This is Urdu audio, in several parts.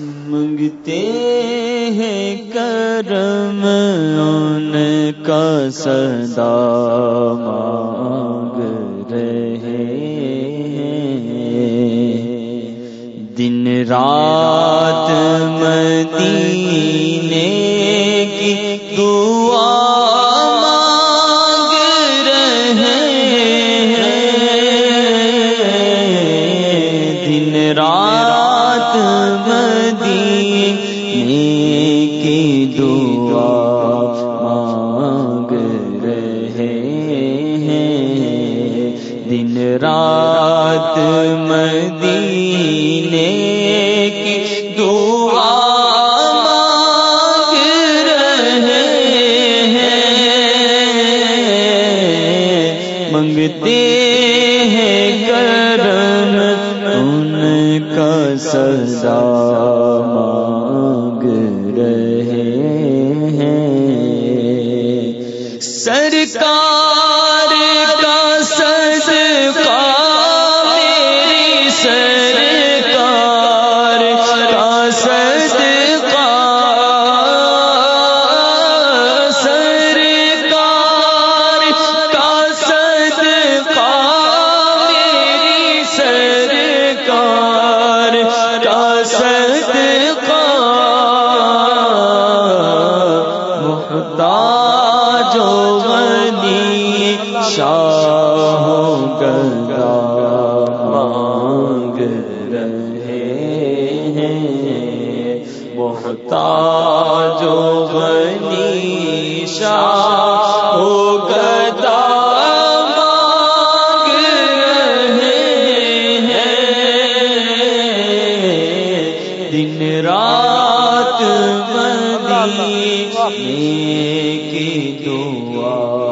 منگتے ہیں کرم ان کا صدا مانگ رہے دن رات مدینے کی دعا رات مدینے کی دعا مانگ رہے ہیں۔ منگتے ہیں کرم ان کا سزا مانگ رہے ہیں۔ سرکار مانگ رہے ہیں۔ محتاج و غنی شاہ گدا مانگ رہے ہیں۔ دن رات مدینے کی دعا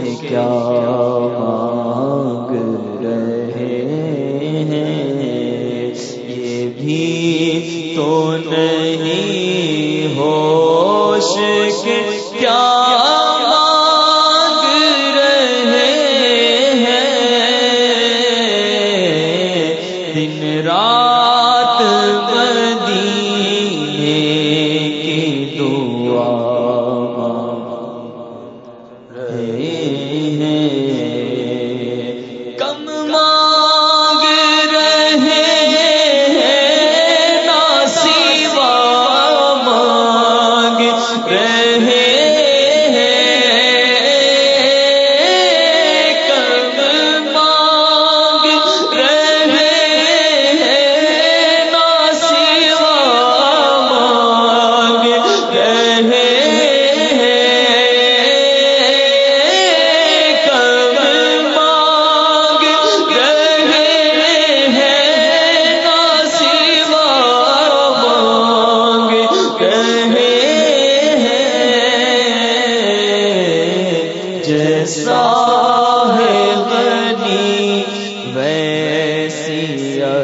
کیا مانگ رہے ہیں؟ یہ بھی تو نہیں ہوش کے کیا مانگ رہے ہیں؟ دن رات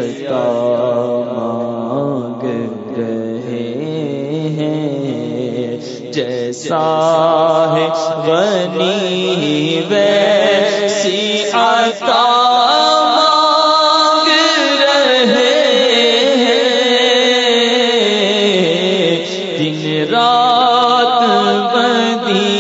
عطا مانگ رہے ہیں۔ جیسا ہے غنی ویسی عطا مانگ رہے ہیں۔ دن رات مدینے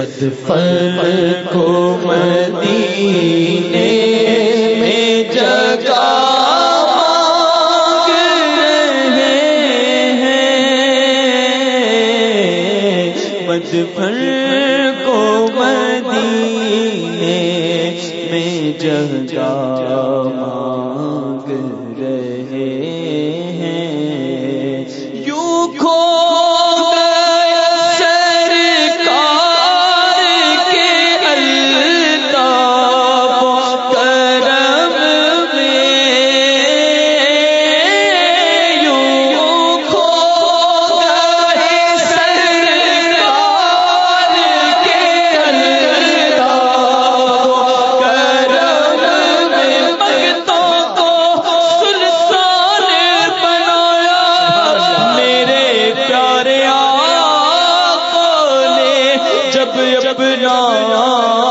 مدفر کو مدینے میں جگہ رہے ہیں۔ کو مدینے میں جگہ مانگ جب اپنا